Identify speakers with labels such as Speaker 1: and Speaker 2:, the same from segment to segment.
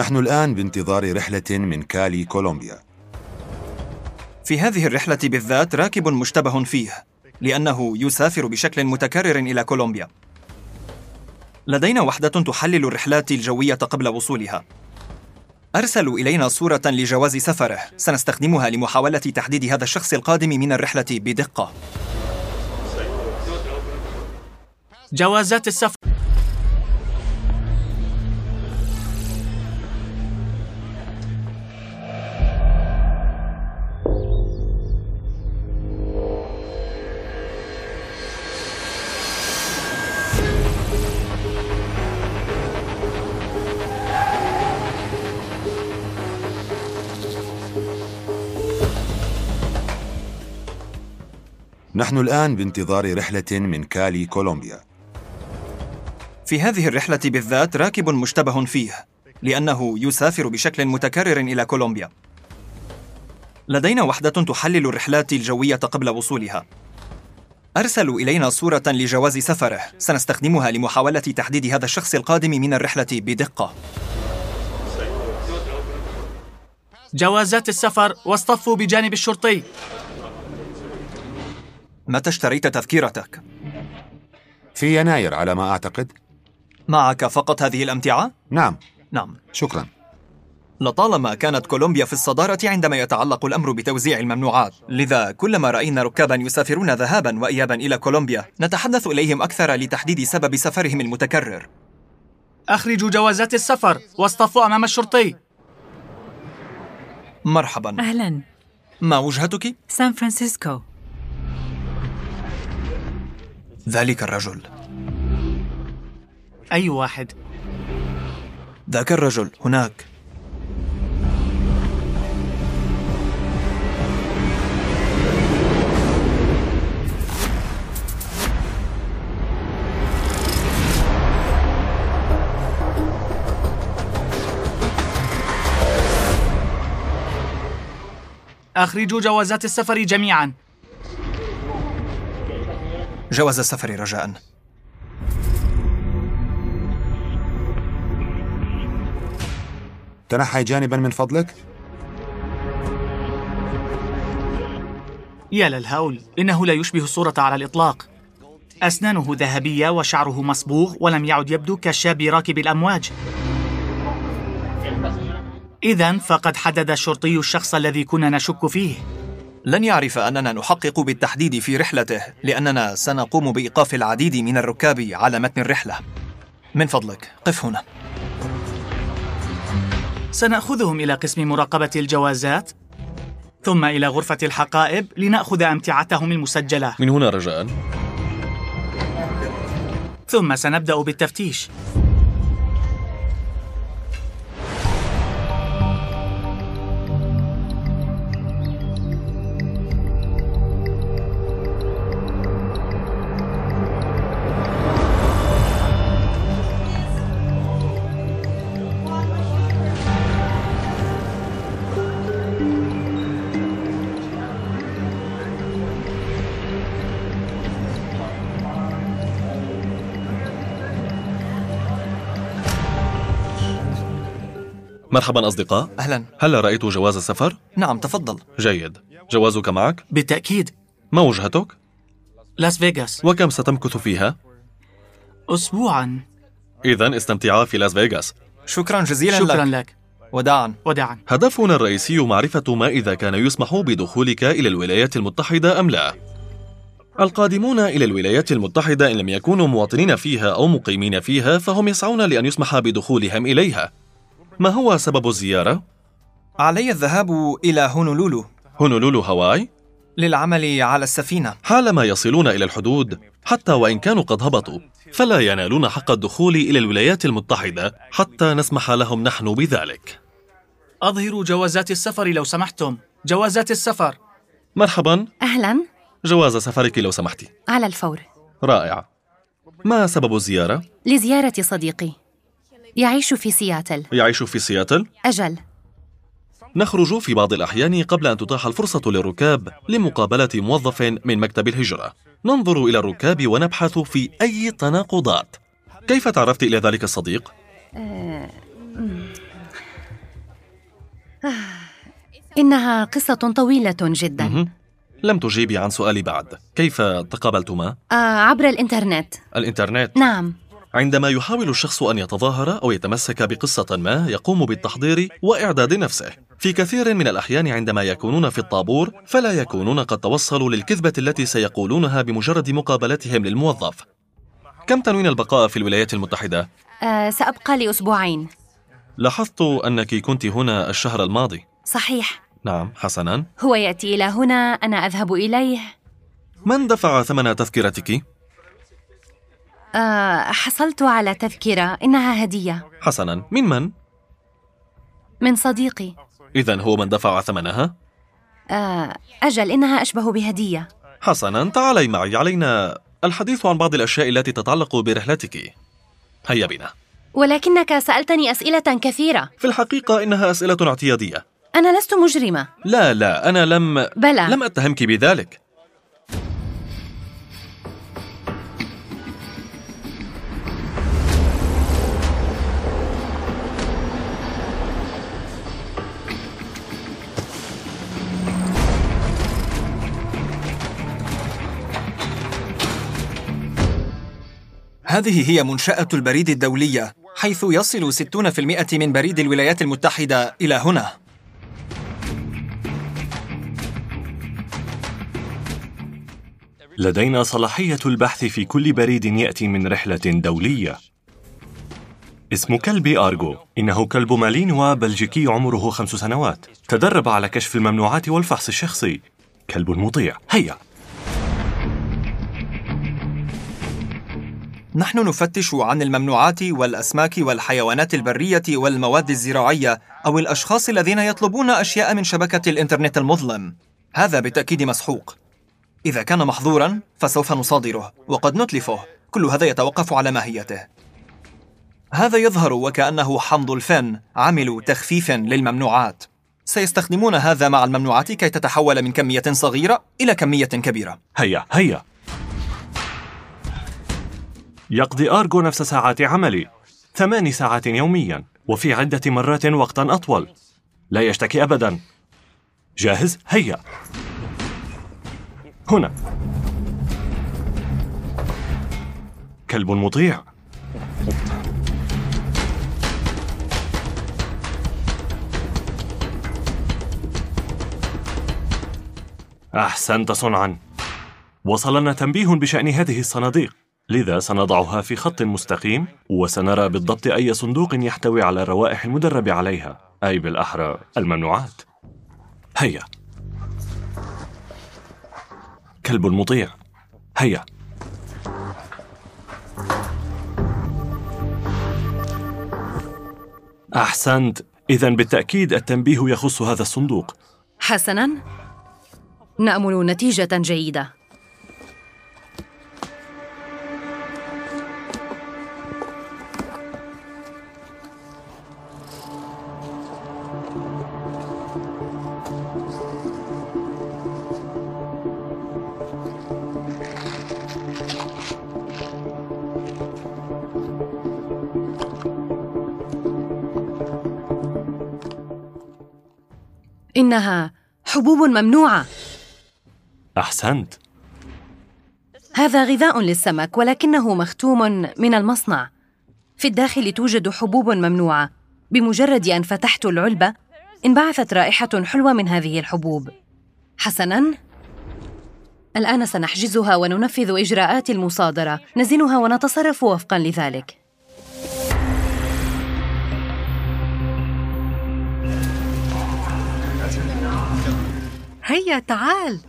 Speaker 1: نحن الآن بانتظار رحلة من كالي كولومبيا.
Speaker 2: في هذه الرحلة بالذات راكب مشتبه فيه لأنه يسافر بشكل متكرر إلى كولومبيا. لدينا وحدة تحلل الرحلات الجوية قبل وصولها. أرسلوا إلينا صورة لجواز سفره. سنستخدمها لمحاولة تحديد هذا الشخص القادم من الرحلة بدقة.
Speaker 3: جوازات السفر.
Speaker 1: نحن الآن بانتظار رحلة من كالي كولومبيا.
Speaker 2: في هذه الرحلة بالذات راكب مشتبه فيه لأنه يسافر بشكل متكرر إلى كولومبيا. لدينا وحدة تحلل الرحلات الجوية قبل وصولها. أرسلوا إلينا صورة لجواز سفره سنستخدمها لمحاولة تحديد هذا الشخص القادم من الرحلة بدقة.
Speaker 3: جوازات السفر واصطفوا بجانب الشرطي.
Speaker 2: متى اشتريت تذكرتك؟
Speaker 1: في يناير على ما أعتقد.
Speaker 2: معك فقط هذه الأمتعة؟
Speaker 1: نعم.
Speaker 2: نعم.
Speaker 1: شكرا.
Speaker 2: لطالما كانت كولومبيا في الصدارة عندما يتعلق الأمر بتوزيع الممنوعات. لذا كلما رأينا ركابا يسافرون ذهابا وإيابا إلى كولومبيا نتحدث إليهم أكثر لتحديد سبب سفرهم المتكرر.
Speaker 3: أخرجوا جوازات السفر واصطفوا أمام الشرطي.
Speaker 2: مرحبا.
Speaker 4: أهلا.
Speaker 2: ما وجهتك؟
Speaker 4: سان فرانسيسكو.
Speaker 2: ذلك الرجل.
Speaker 3: أي واحد؟
Speaker 2: ذاك الرجل هناك.
Speaker 3: أخرجوا جوازات السفر جميعا.
Speaker 2: جواز السفر رجاء.
Speaker 1: تنحي جانبا من فضلك؟
Speaker 3: يا للهول إنه لا يشبه الصورة على الإطلاق. أسنانه ذهبية وشعره مصبوغ ولم يعد يبدو كالشاب راكب الأمواج. إذا فقد حدد الشرطي الشخص الذي كنا نشك فيه.
Speaker 2: لن يعرف أننا نحقق بالتحديد في رحلته لأننا سنقوم بإيقاف العديد من الركاب على متن الرحلة. من فضلك قف هنا.
Speaker 3: سنأخذهم إلى قسم مراقبة الجوازات ثم إلى غرفة الحقائب لنأخذ أمتعتهم المسجلة.
Speaker 5: من هنا رجاء.
Speaker 3: ثم سنبدأ بالتفتيش.
Speaker 5: مرحبا أصدقاء.
Speaker 2: أهلا.
Speaker 5: هل رأيت جواز السفر؟
Speaker 2: نعم تفضل.
Speaker 5: جيد. جوازك معك؟
Speaker 3: بالتأكيد.
Speaker 5: ما وجهتك؟
Speaker 3: لاس فيغاس.
Speaker 5: وكم ستمكث فيها؟
Speaker 3: أسبوعا.
Speaker 5: إذا استمتعا في لاس فيغاس.
Speaker 2: شكرا جزيلا
Speaker 3: شكرا
Speaker 2: لك
Speaker 3: لك.
Speaker 2: وداعا.
Speaker 3: وداعا.
Speaker 5: هدفنا الرئيسي معرفة ما إذا كان يسمح بدخولك إلى الولايات المتحدة أم لا. القادمون إلى الولايات المتحدة إن لم يكونوا مواطنين فيها أو مقيمين فيها فهم يسعون لأن يسمح بدخولهم إليها. ما هو سبب الزيارة؟
Speaker 2: علي الذهاب إلى هونولولو.
Speaker 5: هونولولو هاواي؟
Speaker 2: للعمل على السفينة.
Speaker 5: حالما يصلون إلى الحدود حتى وإن كانوا قد هبطوا فلا ينالون حق الدخول إلى الولايات المتحدة حتى نسمح لهم نحن بذلك.
Speaker 3: أظهروا جوازات السفر لو سمحتم. جوازات السفر.
Speaker 5: مرحبا.
Speaker 6: أهلا.
Speaker 5: جواز سفرك لو سمحتي.
Speaker 6: على الفور.
Speaker 5: رائع. ما سبب الزيارة؟
Speaker 6: لزيارة صديقي. يعيش في سياتل.
Speaker 5: يعيش في سياتل؟
Speaker 6: أجل.
Speaker 5: نخرج في بعض الأحيان قبل أن تتاح الفرصة للركاب لمقابلة موظف من مكتب الهجرة. ننظر إلى الركاب ونبحث في أي تناقضات. كيف تعرفت إلى ذلك الصديق؟
Speaker 6: إنها قصة طويلة جدا.
Speaker 5: لم تجيبي عن سؤالي بعد. كيف تقابلتما؟
Speaker 6: آه عبر الإنترنت.
Speaker 5: الإنترنت.
Speaker 6: نعم.
Speaker 5: عندما يحاول الشخص أن يتظاهر أو يتمسك بقصة ما يقوم بالتحضير وإعداد نفسه. في كثير من الأحيان عندما يكونون في الطابور فلا يكونون قد توصلوا للكذبة التي سيقولونها بمجرد مقابلتهم للموظف. كم تنوين البقاء في الولايات المتحدة؟
Speaker 6: آه سأبقى لأسبوعين.
Speaker 5: لاحظت أنك كنت هنا الشهر الماضي.
Speaker 6: صحيح.
Speaker 5: نعم حسنا.
Speaker 6: هو يأتي إلى هنا أنا أذهب إليه.
Speaker 5: من دفع ثمن تذكرتك؟
Speaker 6: آه حصلت على تذكرة. إنها هدية.
Speaker 5: حسنا. من من؟
Speaker 6: من صديقي.
Speaker 5: إذا هو من دفع ثمنها؟
Speaker 6: آه أجل إنها أشبه بهدية.
Speaker 5: حسنا. تعالي معي. علينا الحديث عن بعض الأشياء التي تتعلق برحلتك. هيا بنا.
Speaker 6: ولكنك سألتني أسئلة كثيرة.
Speaker 5: في الحقيقة إنها أسئلة اعتيادية.
Speaker 6: أنا لست مجرمة.
Speaker 5: لا لا أنا لم
Speaker 6: بلى.
Speaker 5: لم أتهمك بذلك.
Speaker 2: هذه هي منشأة البريد الدولية حيث يصل 60% من بريد الولايات المتحدة إلى هنا
Speaker 4: لدينا صلاحية البحث في كل بريد يأتي من رحلة دولية. اسم كلبي أرجو، إنه كلب مالينوا بلجيكي عمره خمس سنوات. تدرب على كشف الممنوعات والفحص الشخصي. كلب مطيع، هيا.
Speaker 2: نحن نفتش عن الممنوعات والأسماك والحيوانات البرية والمواد الزراعية أو الأشخاص الذين يطلبون أشياء من شبكة الإنترنت المظلم. هذا بالتأكيد مسحوق. إذا كان محظورا فسوف نصادره وقد نتلفه. كل هذا يتوقف على ماهيته. هذا يظهر وكأنه حمض الفن عملوا تخفيف للممنوعات. سيستخدمون هذا مع الممنوعات كي تتحول من كمية صغيرة إلى كمية كبيرة.
Speaker 4: هيا، هيا. يقضي أرجو نفس ساعات عملي. ثمان ساعات يوميا، وفي عدة مرات وقتا أطول. لا يشتكي أبدا. جاهز؟ هيا. هنا. كلب مطيع. أحسنت صنعا. وصلنا تنبيه بشأن هذه الصناديق. لذا سنضعها في خط مستقيم وسنرى بالضبط أي صندوق يحتوي على الروائح المدرب عليها. أي بالأحرى الممنوعات. هيا. كلب مطيع. هيا. أحسنت. إذا بالتأكيد التنبيه يخص هذا الصندوق.
Speaker 6: حسنا. نأمل نتيجة جيدة. إنها حبوب ممنوعة.
Speaker 4: أحسنت.
Speaker 6: هذا غذاء للسمك ولكنه مختوم من المصنع. في الداخل توجد حبوب ممنوعة. بمجرد أن فتحت العلبة انبعثت رائحة حلوة من هذه الحبوب. حسناً. الآن سنحجزها وننفذ إجراءات المصادرة. نزنها ونتصرف وفقاً لذلك.
Speaker 7: هيا تعال.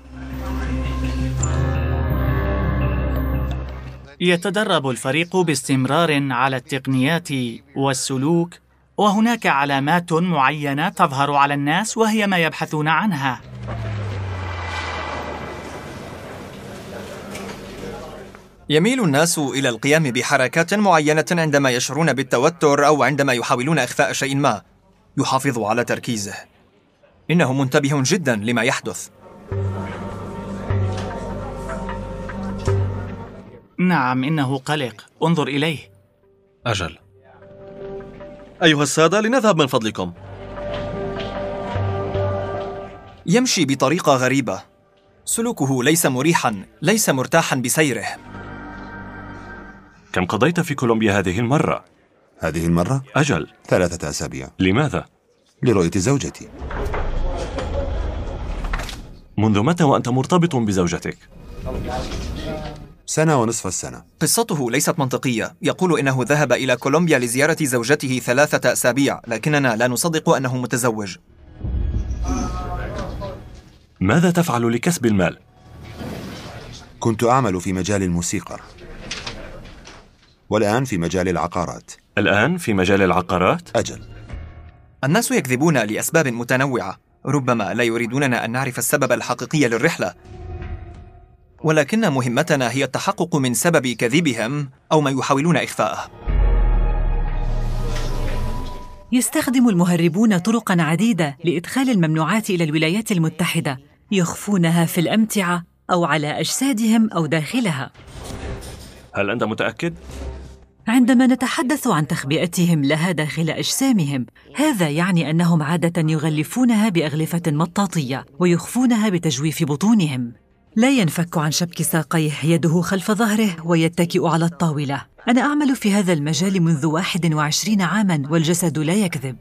Speaker 3: يتدرب الفريق باستمرار على التقنيات والسلوك وهناك علامات معينة تظهر على الناس وهي ما يبحثون عنها.
Speaker 2: يميل الناس إلى القيام بحركات معينة عندما يشعرون بالتوتر أو عندما يحاولون إخفاء شيء ما يحافظ على تركيزه. إنه منتبه جدا لما يحدث.
Speaker 3: نعم إنه قلق. انظر إليه.
Speaker 5: أجل. أيها السادة لنذهب من فضلكم.
Speaker 2: يمشي بطريقة غريبة. سلوكه ليس مريحا ليس مرتاحا بسيره.
Speaker 4: كم قضيت في كولومبيا هذه المرة؟
Speaker 1: هذه المرة؟
Speaker 4: أجل.
Speaker 1: ثلاثة أسابيع.
Speaker 4: لماذا؟
Speaker 1: لرؤية زوجتي.
Speaker 4: منذ متى وأنت مرتبط بزوجتك؟
Speaker 1: سنة ونصف السنة.
Speaker 2: قصته ليست منطقية. يقول إنه ذهب إلى كولومبيا لزيارة زوجته ثلاثة أسابيع لكننا لا نصدق أنه متزوج.
Speaker 4: ماذا تفعل لكسب المال؟
Speaker 1: كنت أعمل في مجال الموسيقى. والآن في مجال العقارات.
Speaker 4: الآن في مجال العقارات؟
Speaker 1: أجل.
Speaker 2: الناس يكذبون لأسباب متنوعة. ربما لا يريدوننا أن نعرف السبب الحقيقي للرحلة. ولكن مهمتنا هي التحقق من سبب كذبهم أو ما يحاولون إخفاءه.
Speaker 8: يستخدم المهربون طرقا عديدة لإدخال الممنوعات إلى الولايات المتحدة يخفونها في الأمتعة أو على أجسادهم أو داخلها.
Speaker 4: هل أنت متأكد؟
Speaker 8: عندما نتحدث عن تخبئتهم لها داخل أجسامهم هذا يعني أنهم عادة يغلفونها بأغلفة مطاطية ويخفونها بتجويف بطونهم. لا ينفك عن شبك ساقيه يده خلف ظهره ويتكئ على الطاولة. أنا أعمل في هذا المجال منذ 21 عاماً والجسد لا يكذب.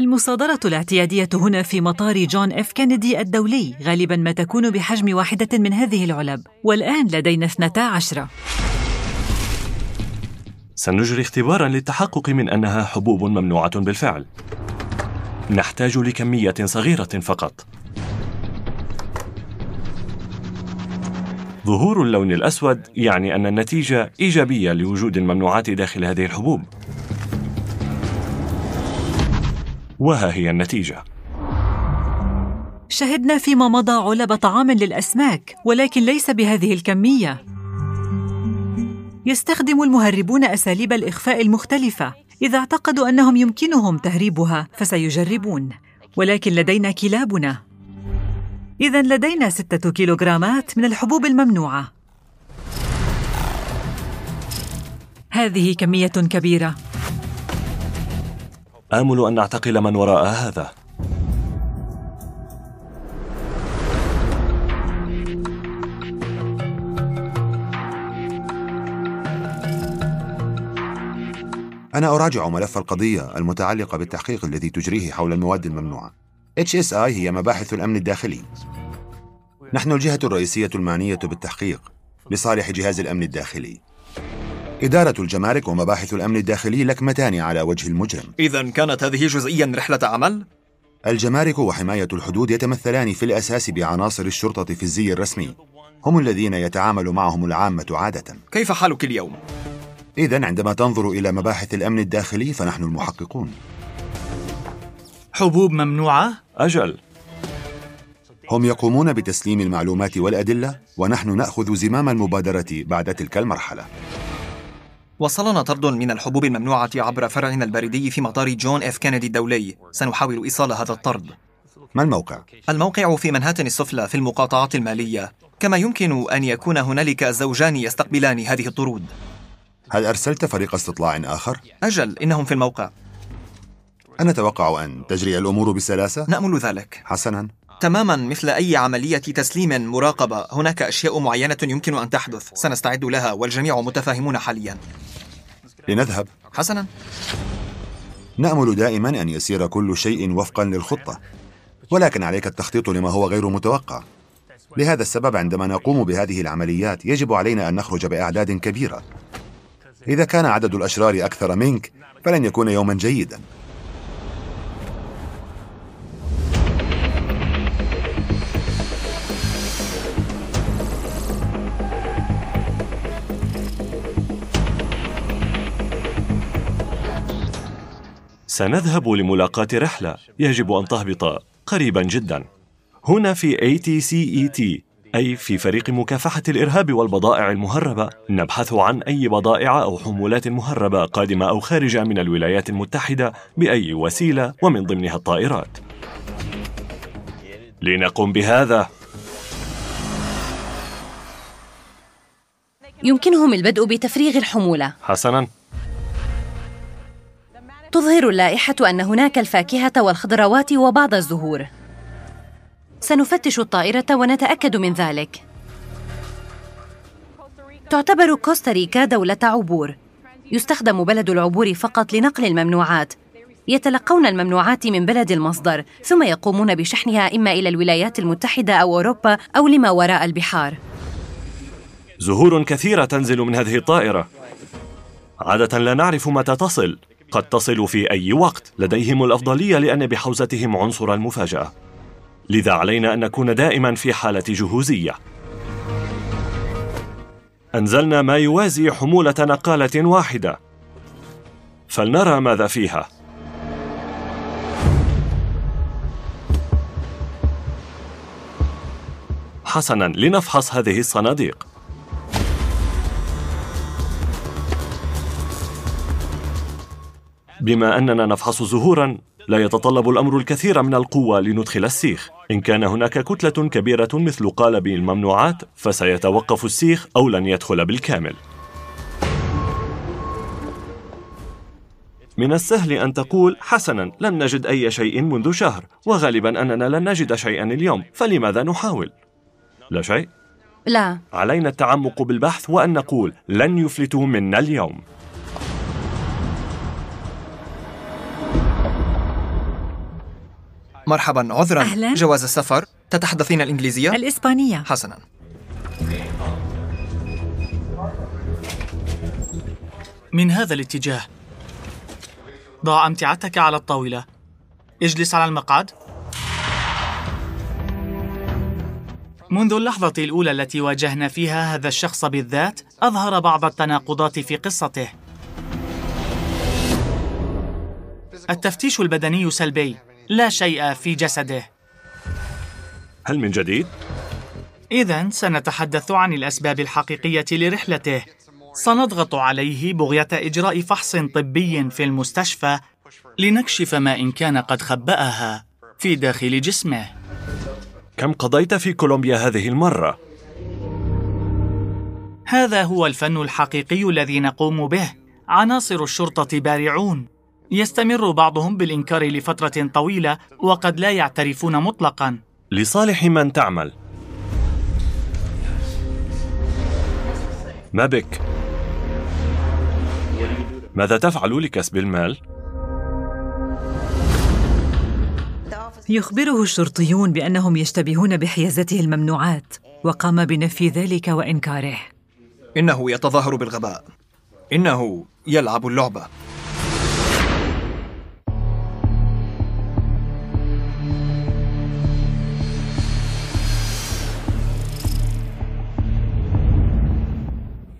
Speaker 8: المصادرة الاعتيادية هنا في مطار جون إف كينيدي الدولي غالبا ما تكون بحجم واحدة من هذه العلب. والآن لدينا 12
Speaker 4: سنجري اختبارا للتحقق من أنها حبوب ممنوعة بالفعل. نحتاج لكمية صغيرة فقط. ظهور اللون الأسود يعني أن النتيجة إيجابية لوجود الممنوعات داخل هذه الحبوب. وها هي النتيجة؟
Speaker 8: شهدنا فيما مضى علب طعام للأسماك ولكن ليس بهذه الكمية. يستخدم المهربون أساليب الإخفاء المختلفة. إذا اعتقدوا أنهم يمكنهم تهريبها فسيجربون. ولكن لدينا كلابنا. إذا لدينا ستة كيلوغرامات من الحبوب الممنوعة. هذه كمية كبيرة.
Speaker 4: آمل أن نعتقل من وراء هذا.
Speaker 1: أنا أراجع ملف القضية المتعلقة بالتحقيق الذي تجريه حول المواد الممنوعة. HSI هي مباحث الأمن الداخلي. نحن الجهة الرئيسية المعنية بالتحقيق لصالح جهاز الأمن الداخلي. إدارة الجمارك ومباحث الأمن الداخلي لكمتان على وجه المجرم
Speaker 2: إذا كانت هذه جزئيا رحلة عمل؟
Speaker 1: الجمارك وحماية الحدود يتمثلان في الأساس بعناصر الشرطة في الزي الرسمي هم الذين يتعامل معهم العامة عادة
Speaker 2: كيف حالك اليوم؟
Speaker 1: إذا عندما تنظر إلى مباحث الأمن الداخلي فنحن المحققون
Speaker 3: حبوب ممنوعة؟
Speaker 4: أجل
Speaker 1: هم يقومون بتسليم المعلومات والأدلة ونحن نأخذ زمام المبادرة بعد تلك المرحلة
Speaker 2: وصلنا طرد من الحبوب الممنوعة عبر فرعنا البريدي في مطار جون إف كينيدي الدولي. سنحاول إيصال هذا الطرد.
Speaker 1: ما الموقع؟
Speaker 2: الموقع في منهاتن السفلى في المقاطعات المالية. كما يمكن أن يكون هنالك زوجان يستقبلان هذه الطرود.
Speaker 1: هل أرسلت فريق استطلاع آخر؟
Speaker 2: أجل إنهم في الموقع.
Speaker 1: أنا أتوقع أن تجري الأمور بسلاسة؟
Speaker 2: نأمل ذلك.
Speaker 1: حسناً.
Speaker 2: تماما مثل أي عملية تسليم مراقبة. هناك أشياء معينة يمكن أن تحدث. سنستعد لها والجميع متفاهمون حاليا.
Speaker 1: لنذهب.
Speaker 2: حسنا.
Speaker 1: نأمل دائما أن يسير كل شيء وفقا للخطة. ولكن عليك التخطيط لما هو غير متوقع. لهذا السبب عندما نقوم بهذه العمليات يجب علينا أن نخرج بأعداد كبيرة. إذا كان عدد الأشرار أكثر منك فلن يكون يوما جيدا.
Speaker 4: سنذهب لملاقاة رحلة. يجب أن تهبط قريبا جدا. هنا في ATCET أي في فريق مكافحة الإرهاب والبضائع المهربة. نبحث عن أي بضائع أو حمولات مهربة قادمة أو خارجة من الولايات المتحدة بأي وسيلة ومن ضمنها الطائرات. لنقم بهذا.
Speaker 6: يمكنهم البدء بتفريغ الحمولة.
Speaker 4: حسناً.
Speaker 6: تظهر اللائحة أن هناك الفاكهة والخضروات وبعض الزهور. سنفتش الطائرة ونتأكد من ذلك. تعتبر كوستاريكا دولة عبور. يستخدم بلد العبور فقط لنقل الممنوعات. يتلقون الممنوعات من بلد المصدر ثم يقومون بشحنها إما إلى الولايات المتحدة أو أوروبا أو لما وراء البحار.
Speaker 4: زهور كثيرة تنزل من هذه الطائرة. عادة لا نعرف متى تصل. قد تصل في أي وقت لديهم الأفضلية لأن بحوزتهم عنصر المفاجأة. لذا علينا أن نكون دائما في حالة جهوزية. أنزلنا ما يوازي حمولة نقالة واحدة. فلنرى ماذا فيها. حسنا لنفحص هذه الصناديق. بما أننا نفحص زهورا لا يتطلب الأمر الكثير من القوة لندخل السيخ إن كان هناك كتلة كبيرة مثل قالب الممنوعات فسيتوقف السيخ أو لن يدخل بالكامل من السهل أن تقول حسنا لن نجد أي شيء منذ شهر وغالبا أننا لن نجد شيئا اليوم فلماذا نحاول؟ لا شيء؟
Speaker 6: لا
Speaker 4: علينا التعمق بالبحث وأن نقول لن يفلتوا منا اليوم
Speaker 2: مرحبا. عذرا.
Speaker 8: أهلاً.
Speaker 2: جواز السفر. تتحدثين الإنجليزية؟
Speaker 8: الإسبانية.
Speaker 2: حسنا.
Speaker 3: من هذا الاتجاه ضع أمتعتك على الطاولة. اجلس على المقعد. منذ اللحظة الأولى التي واجهنا فيها هذا الشخص بالذات أظهر بعض التناقضات في قصته. التفتيش البدني سلبي. لا شيء في جسده
Speaker 4: هل من جديد؟
Speaker 3: إذا سنتحدث عن الأسباب الحقيقية لرحلته. سنضغط عليه بغية إجراء فحص طبي في المستشفى لنكشف ما إن كان قد خبأها في داخل جسمه.
Speaker 4: كم قضيت في كولومبيا هذه المرة؟
Speaker 3: هذا هو الفن الحقيقي الذي نقوم به. عناصر الشرطة بارعون. يستمر بعضهم بالإنكار لفترة طويلة وقد لا يعترفون مطلقاً.
Speaker 4: لصالح من تعمل ما بك؟ ماذا تفعل لكسب المال؟
Speaker 8: يخبره الشرطيون بأنهم يشتبهون بحيازته الممنوعات وقام بنفي ذلك وإنكاره
Speaker 2: إنه يتظاهر بالغباء إنه يلعب اللعبة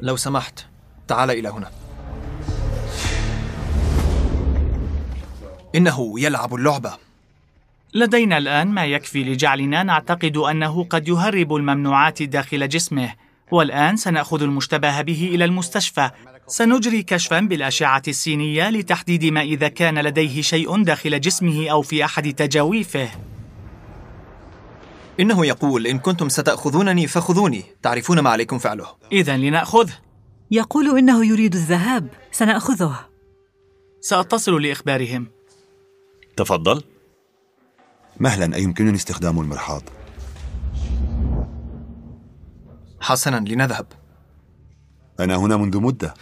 Speaker 2: لو سمحت تعال إلى هنا. إنه يلعب اللعبة.
Speaker 3: لدينا الآن ما يكفي لجعلنا نعتقد أنه قد يهرب الممنوعات داخل جسمه والآن سنأخذ المشتبه به إلى المستشفى. سنجري كشفا بالأشعة السينية لتحديد ما إذا كان لديه شيء داخل جسمه أو في أحد تجاويفه.
Speaker 2: إنه يقول إن كنتم ستأخذونني فخذوني. تعرفون ما عليكم فعله.
Speaker 3: إذا لنأخذه
Speaker 8: يقول إنه يريد الذهاب. سنأخذه.
Speaker 3: سأتصل لإخبارهم.
Speaker 4: تفضل.
Speaker 1: مهلا أيمكنني استخدام المرحاض؟
Speaker 2: حسنا لنذهب.
Speaker 1: أنا هنا منذ مدة.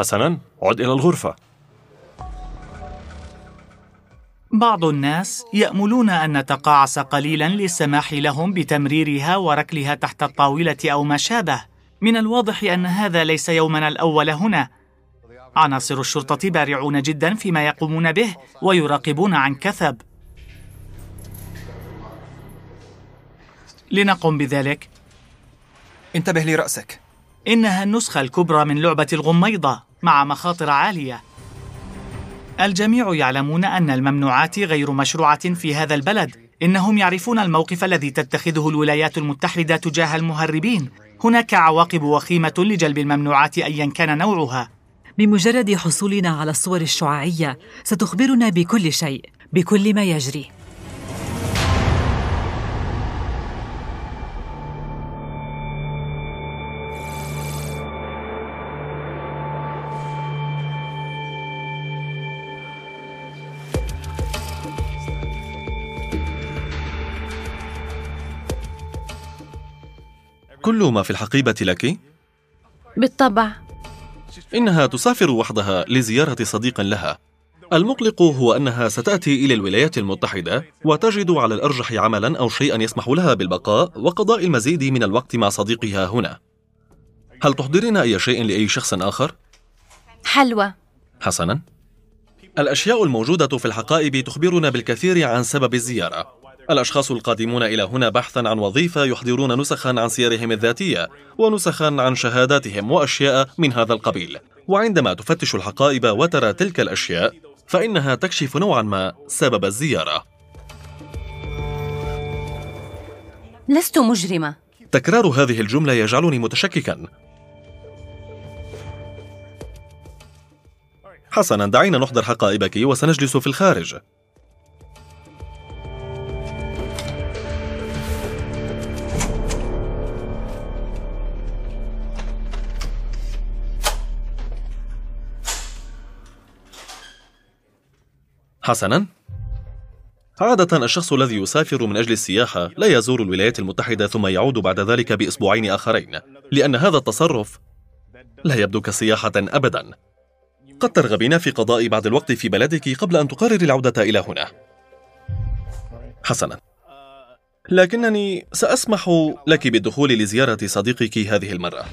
Speaker 4: حسنا عد إلى الغرفة.
Speaker 3: بعض الناس يأملون أن نتقاعس قليلا للسماح لهم بتمريرها وركلها تحت الطاولة أو ما شابه. من الواضح أن هذا ليس يومنا الأول هنا. عناصر الشرطة بارعون جدا فيما يقومون به ويراقبون عن كثب. لنقم بذلك.
Speaker 2: انتبه لرأسك.
Speaker 3: إنها النسخة الكبرى من لعبة الغميضة. مع مخاطر عالية. الجميع يعلمون أن الممنوعات غير مشروعة في هذا البلد. إنهم يعرفون الموقف الذي تتخذه الولايات المتحدة تجاه المهربين. هناك عواقب وخيمة لجلب الممنوعات أيا كان نوعها.
Speaker 8: بمجرد حصولنا على الصور الشعاعية ستخبرنا بكل شيء بكل ما يجري.
Speaker 5: كل ما في الحقيبة لك؟
Speaker 6: بالطبع.
Speaker 5: إنها تسافر وحدها لزيارة صديق لها. المقلق هو أنها ستأتي إلى الولايات المتحدة وتجد على الأرجح عملا أو شيئا يسمح لها بالبقاء وقضاء المزيد من الوقت مع صديقها هنا. هل تحضرين أي شيء لأي شخص آخر؟
Speaker 6: حلوى
Speaker 5: حسنا. الأشياء الموجودة في الحقائب تخبرنا بالكثير عن سبب الزيارة. الأشخاص القادمون إلى هنا بحثا عن وظيفة يحضرون نسخا عن سيرهم الذاتية ونسخا عن شهاداتهم وأشياء من هذا القبيل. وعندما تفتش الحقائب وترى تلك الأشياء فإنها تكشف نوعا ما سبب الزيارة.
Speaker 6: لست مجرمة.
Speaker 5: تكرار هذه الجملة يجعلني متشككا. حسنا دعينا نحضر حقائبك وسنجلس في الخارج. حسنا. عادة الشخص الذي يسافر من أجل السياحة لا يزور الولايات المتحدة ثم يعود بعد ذلك بأسبوعين آخرين لأن هذا التصرف لا يبدو كسياحة أبدا. قد ترغبين في قضاء بعض الوقت في بلدك قبل أن تقرري العودة إلى هنا. حسنا. لكنني سأسمح لك بالدخول لزيارة صديقك هذه المرة.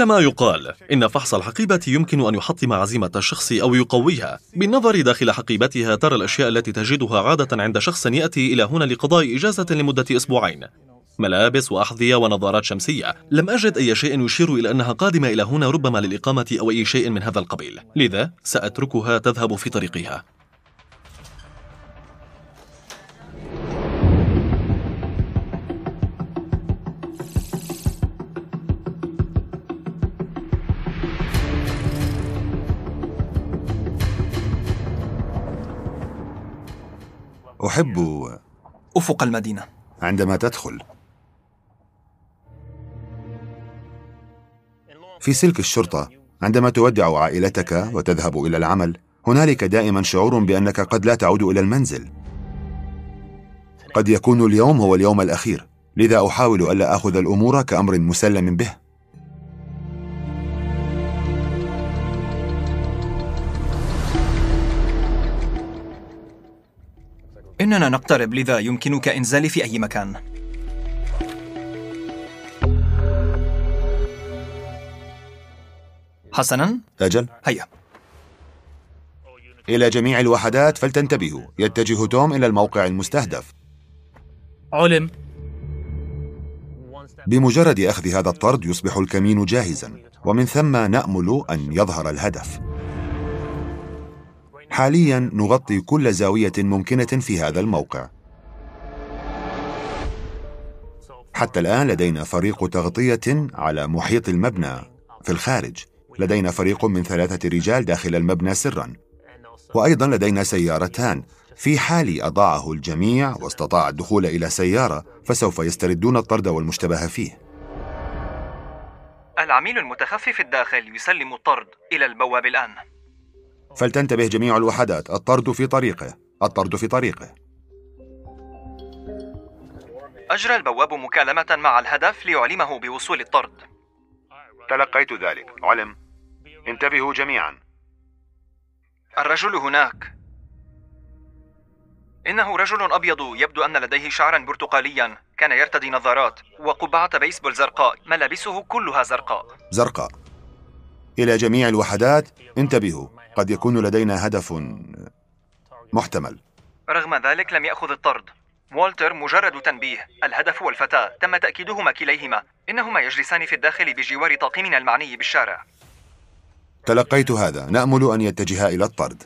Speaker 5: كما يقال إن فحص الحقيبة يمكن أن يحطم عزيمة الشخص أو يقويها. بالنظر داخل حقيبتها ترى الأشياء التي تجدها عادة عند شخص يأتي إلى هنا لقضاء إجازة لمدة أسبوعين. ملابس وأحذية ونظارات شمسية. لم أجد أي شيء يشير إلى أنها قادمة إلى هنا ربما للإقامة أو أي شيء من هذا القبيل. لذا سأتركها تذهب في طريقها.
Speaker 1: أحب
Speaker 2: أفق المدينة.
Speaker 1: عندما تدخل. في سلك الشرطة عندما تودع عائلتك وتذهب إلى العمل هنالك دائما شعور بأنك قد لا تعود إلى المنزل. قد يكون اليوم هو اليوم الأخير لذا أحاول ألا أخذ الأمور كأمر مسلم به.
Speaker 2: إننا نقترب لذا يمكنك إنزالي في أي مكان. حسنا.
Speaker 1: أجل
Speaker 2: هيا.
Speaker 1: إلى جميع الوحدات فلتنتبهوا. يتجه توم إلى الموقع المستهدف.
Speaker 3: علم.
Speaker 1: بمجرد أخذ هذا الطرد يصبح الكمين جاهزا ومن ثم نأمل أن يظهر الهدف. حاليا نغطي كل زاوية ممكنة في هذا الموقع. حتى الآن لدينا فريق تغطية على محيط المبنى. في الخارج لدينا فريق من ثلاثة رجال داخل المبنى سرا. وأيضا لدينا سيارتان. في حال أضاعه الجميع واستطاع الدخول إلى سيارة فسوف يستردون الطرد والمشتبه فيه.
Speaker 2: العميل المتخفي في الداخل يسلم الطرد إلى البواب الآن.
Speaker 1: فلتنتبه جميع الوحدات. الطرد في طريقه. الطرد في طريقه.
Speaker 2: أجرى البواب مكالمة مع الهدف ليعلمه بوصول الطرد.
Speaker 1: تلقيت ذلك. علم. انتبهوا جميعا.
Speaker 2: الرجل هناك. إنه رجل أبيض. يبدو أن لديه شعرا برتقاليا. كان يرتدي نظارات. وقبعة بيسبول زرقاء. ملابسه كلها زرقاء.
Speaker 1: زرقاء. إلى جميع الوحدات انتبهوا قد يكون لدينا هدف محتمل.
Speaker 2: رغم ذلك لم يأخذ الطرد. والتر مجرد تنبيه. الهدف والفتاة. تم تأكيدهما كليهما. إنهما يجلسان في الداخل بجوار طاقمنا المعني بالشارع.
Speaker 1: تلقيت هذا. نأمل أن يتجها إلى الطرد.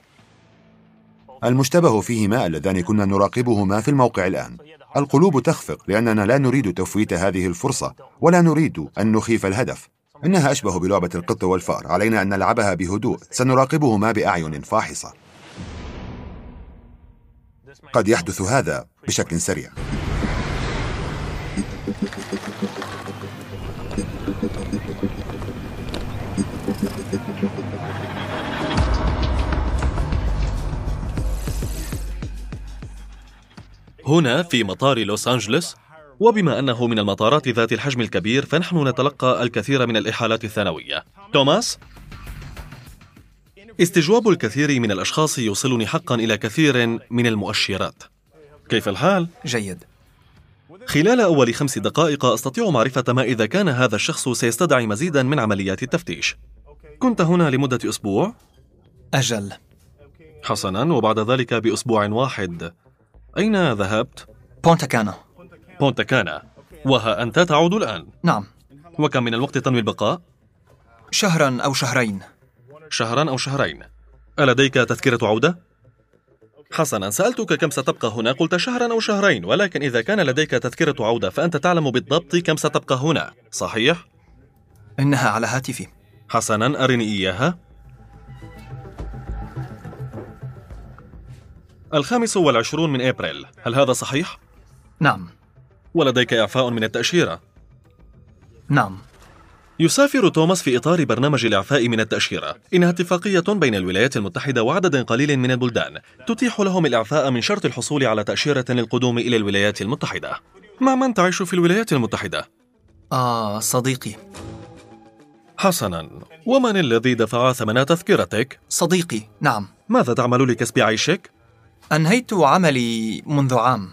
Speaker 1: المشتبه فيهما اللذان كنا نراقبهما في الموقع الآن. القلوب تخفق لأننا لا نريد تفويت هذه الفرصة ولا نريد أن نخيف الهدف. إنها أشبه بلعبة القط والفأر. علينا أن نلعبها بهدوء. سنراقبهما بأعين فاحصة. قد يحدث هذا بشكل سريع.
Speaker 5: هنا في مطار لوس أنجلوس وبما أنه من المطارات ذات الحجم الكبير فنحن نتلقى الكثير من الإحالات الثانوية. توماس؟ استجواب الكثير من الأشخاص يوصلني حقا إلى كثير من المؤشرات. كيف الحال؟
Speaker 2: جيد.
Speaker 5: خلال أول خمس دقائق أستطيع معرفة ما إذا كان هذا الشخص سيستدعي مزيدا من عمليات التفتيش. كنت هنا لمدة أسبوع؟
Speaker 2: أجل.
Speaker 5: حسنا وبعد ذلك بأسبوع واحد. أين ذهبت؟
Speaker 2: بونتا كانا
Speaker 5: بونتا كانا وها أنت تعود الآن.
Speaker 2: نعم.
Speaker 5: وكم من الوقت تنوي البقاء؟
Speaker 2: شهرا أو شهرين.
Speaker 5: شهرا أو شهرين. ألديك تذكرة عودة؟ حسنا سألتك كم ستبقى هنا قلت شهرا أو شهرين ولكن إذا كان لديك تذكرة عودة فأنت تعلم بالضبط كم ستبقى هنا. صحيح؟
Speaker 2: إنها على هاتفي.
Speaker 5: حسنا أرني إياها. الخامس والعشرون من أبريل. هل هذا صحيح؟
Speaker 2: نعم.
Speaker 5: ولديك إعفاء من التأشيرة.
Speaker 2: نعم.
Speaker 5: يسافر توماس في إطار برنامج الإعفاء من التأشيرة. إنها اتفاقية بين الولايات المتحدة وعدد قليل من البلدان. تتيح لهم الإعفاء من شرط الحصول على تأشيرة للقدوم إلى الولايات المتحدة. مع من تعيش في الولايات المتحدة؟
Speaker 2: آه صديقي.
Speaker 5: حسنا. ومن الذي دفع ثمن تذكرتك؟
Speaker 2: صديقي نعم.
Speaker 5: ماذا تعمل لكسب عيشك؟
Speaker 2: أنهيت عملي منذ عام.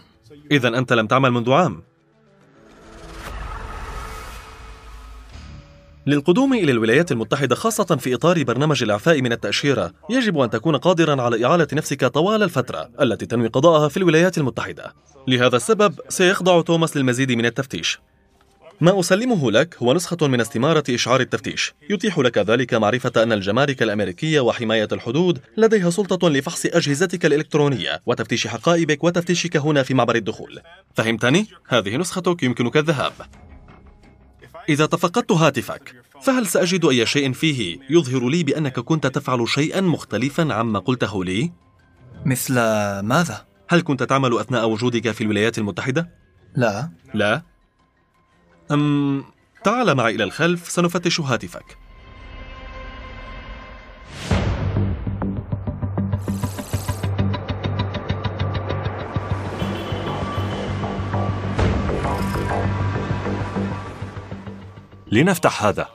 Speaker 5: إذا أنت لم تعمل منذ عام. للقدوم إلى الولايات المتحدة خاصة في إطار برنامج الإعفاء من التأشيرة. يجب أن تكون قادرا على إعالة نفسك طوال الفترة التي تنوي قضاءها في الولايات المتحدة. لهذا السبب سيخضع توماس للمزيد من التفتيش. ما أسلمه لك هو نسخة من استمارة إشعار التفتيش. يتيح لك ذلك معرفة أن الجمارك الأمريكية وحماية الحدود لديها سلطة لفحص أجهزتك الإلكترونية وتفتيش حقائبك وتفتيشك هنا في معبر الدخول. فهمتني؟ هذه نسختك يمكنك الذهاب. إذا تفقدت هاتفك فهل سأجد أي شيء فيه يظهر لي بأنك كنت تفعل شيئا مختلفا عما قلته لي؟
Speaker 2: مثل ماذا؟
Speaker 5: هل كنت تعمل أثناء وجودك في الولايات المتحدة؟
Speaker 2: لا
Speaker 5: لا أم تعال معي إلى الخلف سنفتش هاتفك
Speaker 4: لنفتح هذا.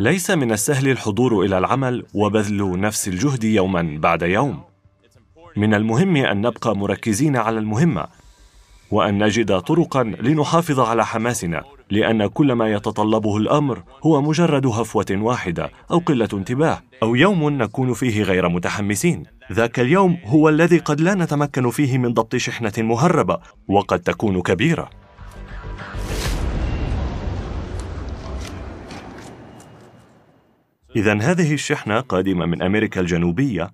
Speaker 4: ليس من السهل الحضور إلى العمل وبذل نفس الجهد يوما بعد يوم. من المهم أن نبقى مركزين على المهمة وأن نجد طرقا لنحافظ على حماسنا لأن كل ما يتطلبه الأمر هو مجرد هفوة واحدة أو قلة انتباه أو يوم نكون فيه غير متحمسين. ذاك اليوم هو الذي قد لا نتمكن فيه من ضبط شحنة مهربة وقد تكون كبيرة. إذا هذه الشحنة قادمة من أمريكا الجنوبية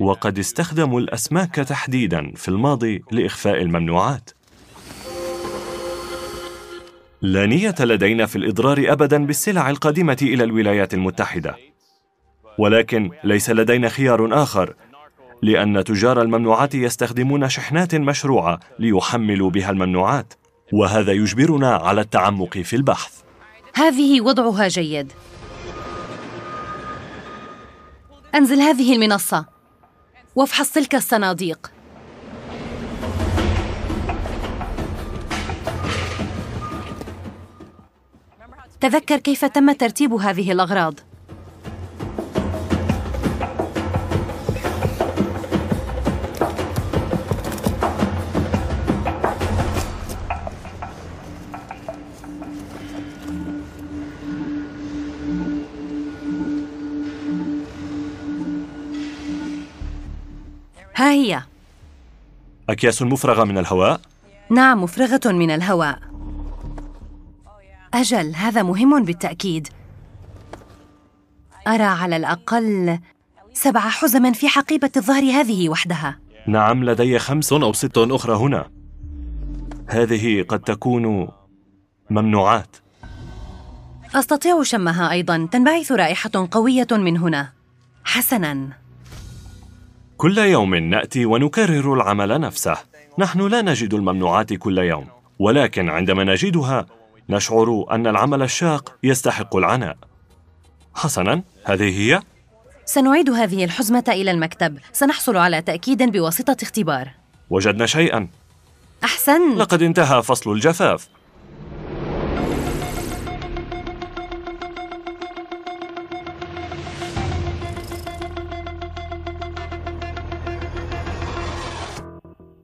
Speaker 4: وقد استخدموا الأسماك تحديدا في الماضي لإخفاء الممنوعات. لا نية لدينا في الإضرار أبدا بالسلع القادمة إلى الولايات المتحدة. ولكن ليس لدينا خيار آخر لأن تجار الممنوعات يستخدمون شحنات مشروعة ليحملوا بها الممنوعات، وهذا يجبرنا على التعمق في البحث.
Speaker 6: هذه وضعها جيد أنزل هذه المنصة. وافحص تلك الصناديق. تذكر كيف تم ترتيب هذه الأغراض. هي؟
Speaker 4: أكياس مفرغة من الهواء؟
Speaker 6: نعم مفرغة من الهواء. أجل هذا مهم بالتأكيد. أرى على الأقل سبع حزما في حقيبة الظهر هذه وحدها.
Speaker 4: نعم لدي خمس أو ست أخرى هنا. هذه قد تكون ممنوعات.
Speaker 6: أستطيع شمها أيضا. تنبعث رائحة قوية من هنا. حسنا.
Speaker 4: كل يوم نأتي ونكرر العمل نفسه. نحن لا نجد الممنوعات كل يوم ولكن عندما نجدها نشعر أن العمل الشاق يستحق العناء. حسنا هذه هي؟
Speaker 6: سنعيد هذه الحزمة إلى المكتب. سنحصل على تأكيد بواسطة اختبار.
Speaker 4: وجدنا شيئا.
Speaker 6: أحسن.
Speaker 4: لقد انتهى فصل الجفاف.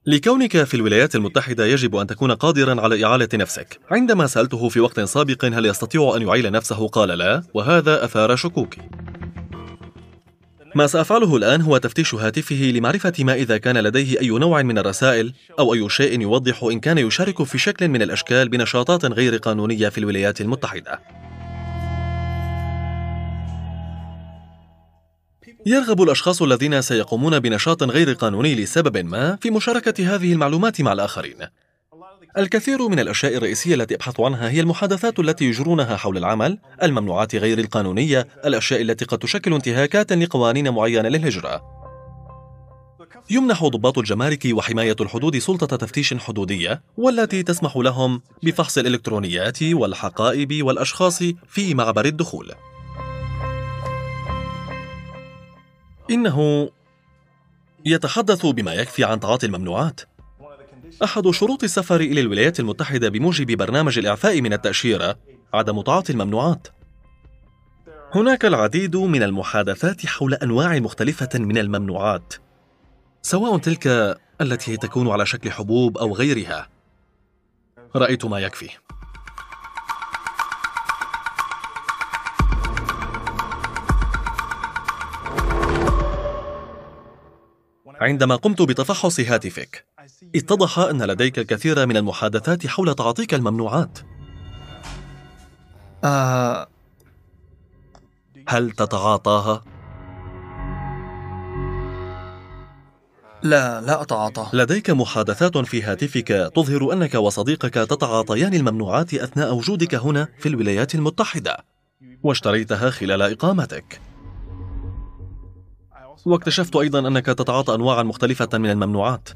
Speaker 5: لكونك في الولايات المتحدة يجب أن تكون قادرا على إعالة نفسك. عندما سألته في وقت سابق هل يستطيع أن يعيل نفسه قال لا وهذا أثار شكوكي ما سأفعله الآن هو تفتيش هاتفه لمعرفة ما إذا كان لديه أي نوع من الرسائل أو أي شيء يوضح إن كان يشارك في شكل من الأشكال بنشاطات غير قانونية في الولايات المتحدة. يرغب الأشخاص الذين سيقومون بنشاط غير قانوني لسبب ما في مشاركة هذه المعلومات مع الآخرين. الكثير من الأشياء الرئيسية التي أبحث عنها هي المحادثات التي يجرونها حول العمل، الممنوعات غير القانونية، الأشياء التي قد تشكل انتهاكات لقوانين معينة للهجرة. يمنح ضباط الجمارك وحماية الحدود سلطة تفتيش حدودية والتي تسمح لهم بفحص الإلكترونيات والحقائب والأشخاص في معبر الدخول. إنه يتحدث بما يكفي عن تعاطي الممنوعات. أحد شروط السفر إلى الولايات المتحدة بموجب برنامج الإعفاء من التأشيرة عدم تعاطي الممنوعات. هناك العديد من المحادثات حول أنواع مختلفة من الممنوعات، سواء تلك التي تكون على شكل حبوب أو غيرها. رأيت ما يكفي. عندما قمت بتفحص هاتفك. اتضح أن لديك الكثير من المحادثات حول تعاطيك الممنوعات.
Speaker 2: آه
Speaker 5: هل تتعاطاها؟
Speaker 2: لا لا أتعاطى.
Speaker 5: لديك محادثات في هاتفك تظهر أنك وصديقك تتعاطيان الممنوعات أثناء وجودك هنا في الولايات المتحدة. واشتريتها خلال إقامتك. واكتشفت أيضا أنك تتعاطى انواعا مختلفة من الممنوعات.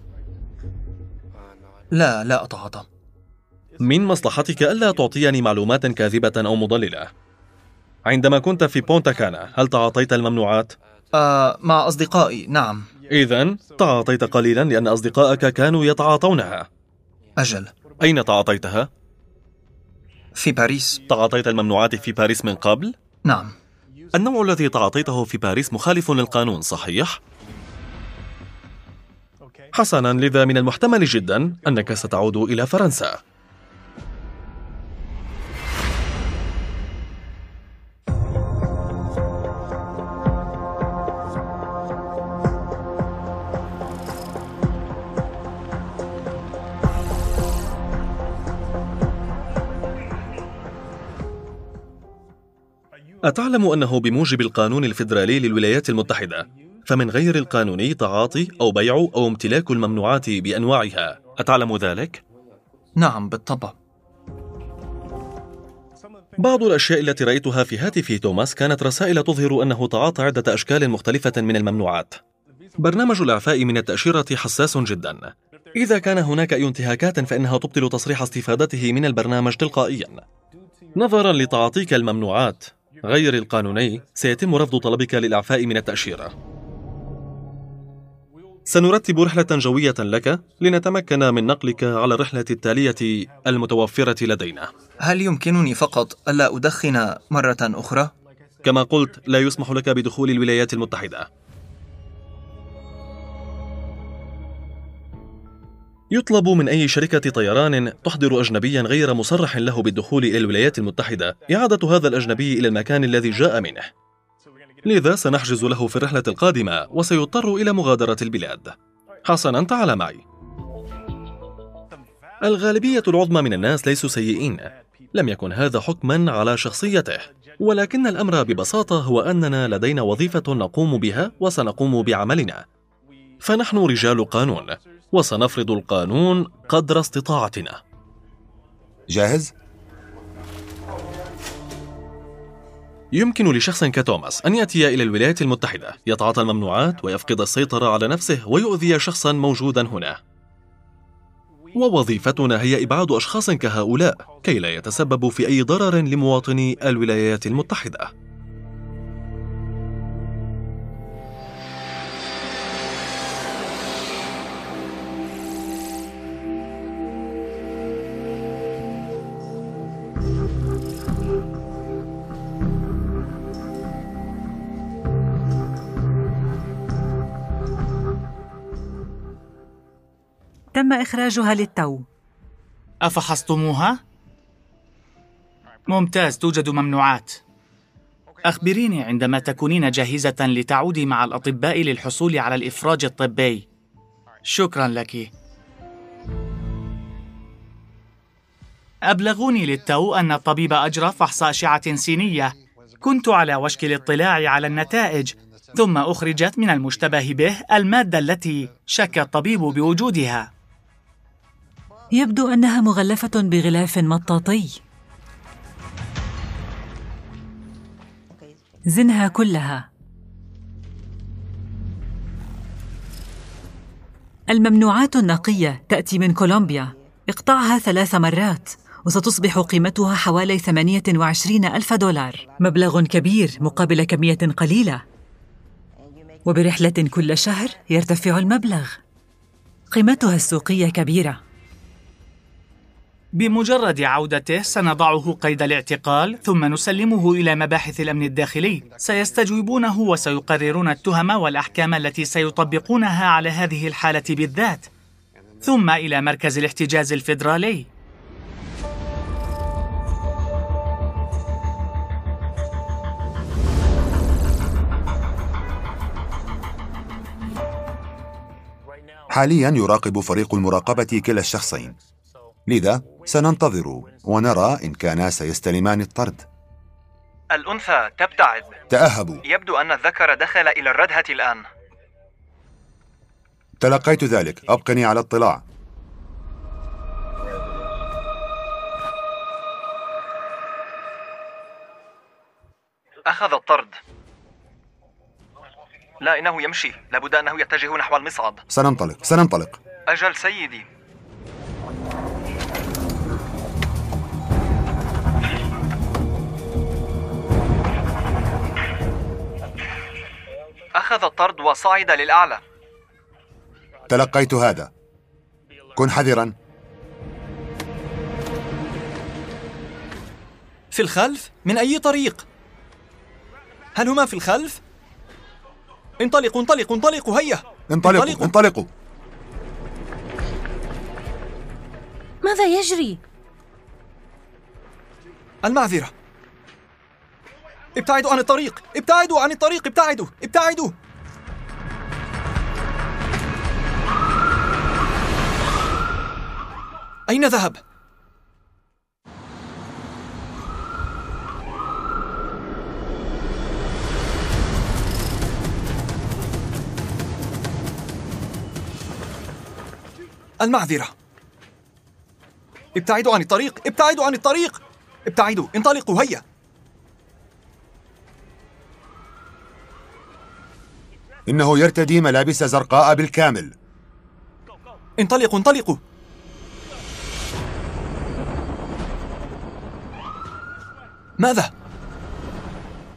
Speaker 2: لا لا أتعاطى.
Speaker 5: من مصلحتك ألا تعطيني معلومات كاذبة أو مضللة. عندما كنت في بونتا كانا هل تعاطيت الممنوعات؟
Speaker 2: آه مع أصدقائي نعم.
Speaker 5: اذا تعاطيت قليلا لأن أصدقائك كانوا يتعاطونها.
Speaker 2: أجل.
Speaker 5: أين تعاطيتها؟
Speaker 2: في باريس.
Speaker 5: تعاطيت الممنوعات في باريس من قبل؟
Speaker 2: نعم.
Speaker 5: النوع الذي تعاطيته في باريس مخالف للقانون صحيح؟ حسنا لذا من المحتمل جدا أنك ستعود إلى فرنسا. أتعلم أنه بموجب القانون الفيدرالي للولايات المتحدة فمن غير القانوني تعاطي أو بيع أو امتلاك الممنوعات بأنواعها. أتعلم ذلك؟
Speaker 2: نعم بالطبع.
Speaker 5: بعض الأشياء التي رأيتها في هاتف توماس كانت رسائل تظهر أنه تعاطى عدة أشكال مختلفة من الممنوعات. برنامج الإعفاء من التأشيرة حساس جدا. إذا كان هناك أي انتهاكات فإنها تبطل تصريح استفادته من البرنامج تلقائيا. نظرا لتعاطيك الممنوعات. غير القانوني سيتم رفض طلبك للإعفاء من التأشيرة. سنرتب رحلة جوية لك لنتمكن من نقلك على الرحلة التالية المتوفرة لدينا.
Speaker 2: هل يمكنني فقط ألا أدخن مرة أخرى؟
Speaker 5: كما قلت لا يسمح لك بدخول الولايات المتحدة. يطلب من أي شركة طيران تحضر أجنبيا غير مصرح له بالدخول إلى الولايات المتحدة. إعادة هذا الأجنبي إلى المكان الذي جاء منه. لذا سنحجز له في الرحلة القادمة وسيضطر إلى مغادرة البلاد. حسنا تعال معي. الغالبية العظمى من الناس ليسوا سيئين. لم يكن هذا حكما على شخصيته. ولكن الأمر ببساطة هو أننا لدينا وظيفة نقوم بها وسنقوم بعملنا. فنحن رجال قانون. وسنفرض القانون قدر استطاعتنا.
Speaker 1: جاهز؟
Speaker 5: يمكن لشخص كتوماس أن يأتي إلى الولايات المتحدة يتعاطى الممنوعات ويفقد السيطرة على نفسه ويؤذي شخصا موجودا هنا. ووظيفتنا هي إبعاد أشخاص كهؤلاء كي لا يتسببوا في أي ضرر لمواطني الولايات المتحدة.
Speaker 8: تم إخراجها للتو.
Speaker 3: أفحصتموها؟ ممتاز توجد ممنوعات. أخبريني عندما تكونين جاهزة لتعودي مع الأطباء للحصول على الإفراج الطبي. شكرا لك. أبلغوني للتو أن الطبيب أجرى فحص أشعة سينية. كنت على وشك الاطلاع على النتائج ثم أخرجت من المشتبه به المادة التي شك الطبيب بوجودها.
Speaker 8: يبدو أنها مغلفة بغلاف مطاطي. زنها كلها. الممنوعات النقية تأتي من كولومبيا. اقطعها ثلاث مرات وستصبح قيمتها حوالي 28 ألف دولار. مبلغ كبير مقابل كمية قليلة. وبرحلة كل شهر يرتفع المبلغ. قيمتها السوقية كبيرة.
Speaker 3: بمجرد عودته سنضعه قيد الاعتقال ثم نسلمه إلى مباحث الأمن الداخلي. سيستجوبونه وسيقررون التهم والأحكام التي سيطبقونها على هذه الحالة بالذات. ثم إلى مركز الاحتجاز الفيدرالي.
Speaker 1: حاليا يراقب فريق المراقبة كلا الشخصين. لذا سننتظر ونرى إن كانا سيستلمان الطرد.
Speaker 2: الأنثى تبتعد.
Speaker 1: تأهبوا
Speaker 2: يبدو أن الذكر دخل إلى الردهة الآن.
Speaker 1: تلقيت ذلك. أبقني على اطلاع
Speaker 2: أخذ الطرد. لا إنه يمشي. لابد أنه يتجه نحو المصعد.
Speaker 1: سننطلق. سننطلق.
Speaker 2: أجل سيدي. أخذ الطرد وصعد للأعلى
Speaker 1: تلقيت هذا كن حذرا
Speaker 2: في الخلف؟ من أي طريق؟ هل هما في الخلف؟ انطلقوا انطلقوا انطلقوا هيا
Speaker 1: انطلقوا انطلقوا, انطلقوا.
Speaker 6: ماذا يجري؟
Speaker 2: المعذرة ابتعدوا عن الطريق. ابتعدوا عن الطريق. ابتعدوا. ابتعدوا. أين ذهب؟ المعذرة. ابتعدوا عن الطريق. ابتعدوا عن الطريق. ابتعدوا. انطلقوا. هيا.
Speaker 1: إنه يرتدي ملابس زرقاء بالكامل
Speaker 2: انطلقوا انطلقوا ماذا؟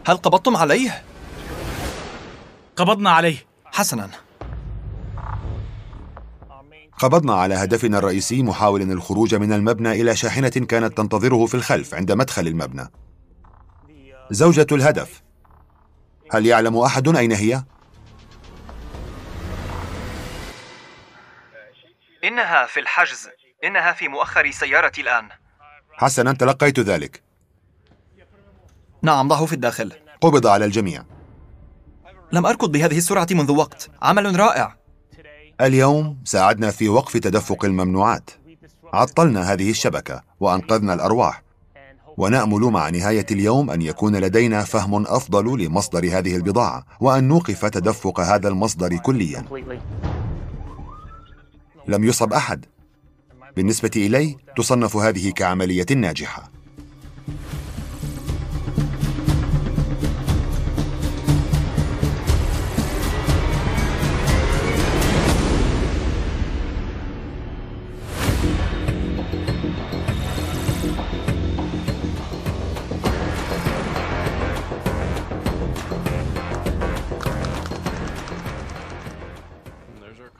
Speaker 2: هل قبضتم عليه؟
Speaker 3: قبضنا عليه
Speaker 2: حسنا
Speaker 1: قبضنا على هدفنا الرئيسي محاولا الخروج من المبنى إلى شاحنة كانت تنتظره في الخلف عند مدخل المبنى زوجة الهدف هل يعلم أحد أين هي؟
Speaker 2: إنها في الحجز. إنها في مؤخر سيارتي الآن.
Speaker 1: حسنا تلقيت ذلك.
Speaker 2: نعم ضعه في الداخل.
Speaker 1: قبض على الجميع.
Speaker 2: لم أركض بهذه السرعة منذ وقت. عمل رائع.
Speaker 1: اليوم ساعدنا في وقف تدفق الممنوعات. عطلنا هذه الشبكة وأنقذنا الأرواح. ونأمل مع نهاية اليوم أن يكون لدينا فهم أفضل لمصدر هذه البضاعة وأن نوقف تدفق هذا المصدر كليا. لم يصب أحد. بالنسبة الي تصنف هذه كعملية ناجحة.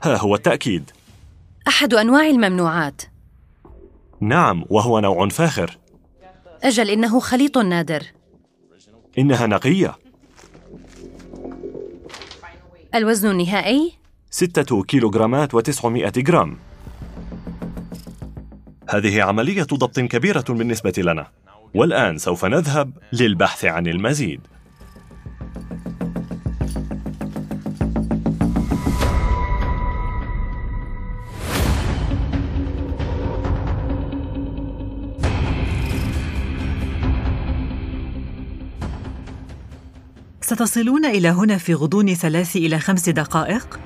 Speaker 4: ها هو التأكيد.
Speaker 6: أحد أنواع الممنوعات.
Speaker 4: نعم وهو نوع فاخر.
Speaker 6: أجل إنه خليط نادر.
Speaker 4: إنها نقية.
Speaker 6: الوزن النهائي؟
Speaker 4: ستة كيلوغرامات وتسعمائة جرام. هذه عملية ضبط كبيرة بالنسبة لنا. والآن سوف نذهب للبحث عن المزيد.
Speaker 8: ستصلون إلى هنا في غضون ثلاث إلى خمس دقائق؟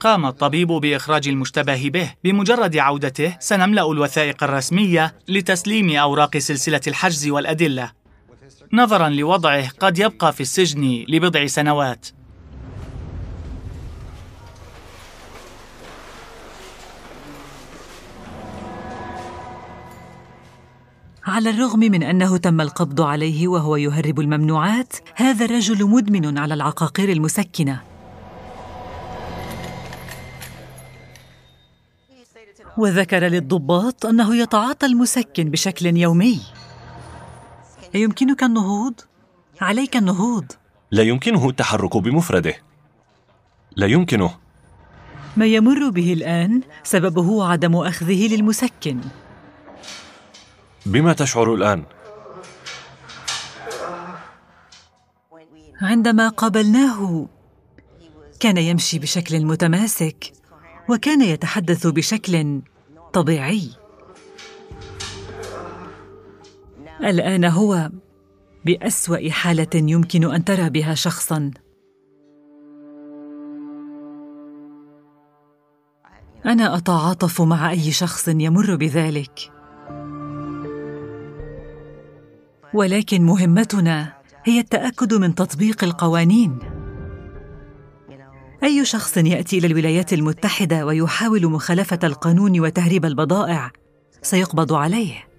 Speaker 3: قام الطبيب بإخراج المشتبه به. بمجرد عودته سنملأ الوثائق الرسمية لتسليم أوراق سلسلة الحجز والأدلة. نظرا لوضعه قد يبقى في السجن لبضع سنوات.
Speaker 8: على الرغم من أنه تم القبض عليه وهو يهرب الممنوعات هذا الرجل مدمن على العقاقير المسكنة. وذكر للضباط أنه يتعاطى المسكن بشكل يومي. يمكنك النهوض؟ عليك النهوض.
Speaker 4: لا يمكنه التحرك بمفرده. لا يمكنه.
Speaker 8: ما يمر به الآن سببه عدم أخذه للمسكن.
Speaker 4: بما تشعر الآن؟
Speaker 8: عندما قابلناه كان يمشي بشكل متماسك وكان يتحدث بشكل طبيعي. الآن هو بأسوأ حالة يمكن أن ترى بها شخصا. أنا أتعاطف مع أي شخص يمر بذلك. ولكن مهمتنا هي التأكد من تطبيق القوانين. أي شخص يأتي إلى الولايات المتحدة ويحاول مخالفة القانون وتهريب البضائع سيقبض عليه.